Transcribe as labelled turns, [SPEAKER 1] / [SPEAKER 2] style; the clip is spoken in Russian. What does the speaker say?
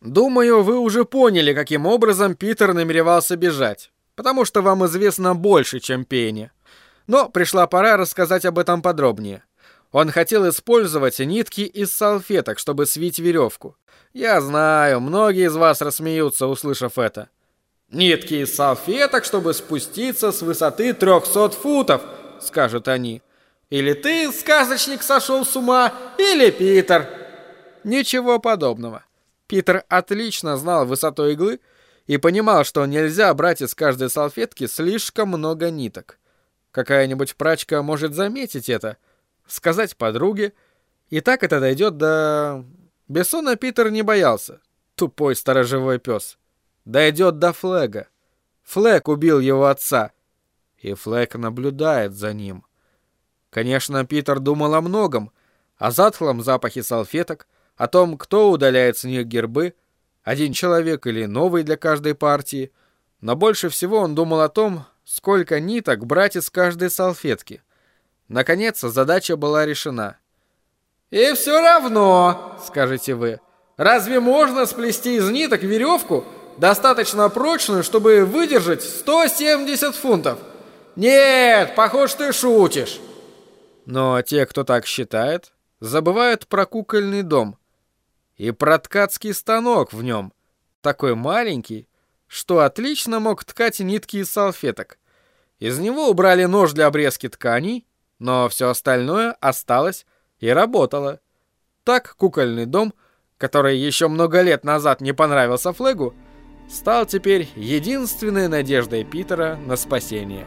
[SPEAKER 1] Думаю, вы уже поняли, каким образом Питер намеревался бежать, потому что вам известно больше, чем Пенни. Но пришла пора рассказать об этом подробнее. Он хотел использовать нитки из салфеток, чтобы свить веревку. Я знаю, многие из вас рассмеются, услышав это. «Нитки из салфеток, чтобы спуститься с высоты 300 футов», — скажут они. «Или ты, сказочник, сошел с ума, или Питер». Ничего подобного. Питер отлично знал высоту иглы и понимал, что нельзя брать из каждой салфетки слишком много ниток. Какая-нибудь прачка может заметить это, сказать подруге, и так это дойдет до... Бессона Питер не боялся. Тупой сторожевой пес. Дойдет до Флега. Флэг убил его отца. И Флэг наблюдает за ним. Конечно, Питер думал о многом. О затхлом запахе салфеток, о том, кто удаляет с них гербы, один человек или новый для каждой партии. Но больше всего он думал о том, сколько ниток брать из каждой салфетки. Наконец, задача была решена. «И все равно», — скажете вы, — «разве можно сплести из ниток веревку, достаточно прочную, чтобы выдержать 170 фунтов?» «Нет, похож, ты шутишь». Но те, кто так считает, забывают про кукольный дом и про станок в нем, такой маленький, что отлично мог ткать нитки из салфеток. Из него убрали нож для обрезки тканей, но все остальное осталось и работало. Так кукольный дом, который еще много лет назад не понравился Флегу, стал теперь единственной надеждой Питера на спасение.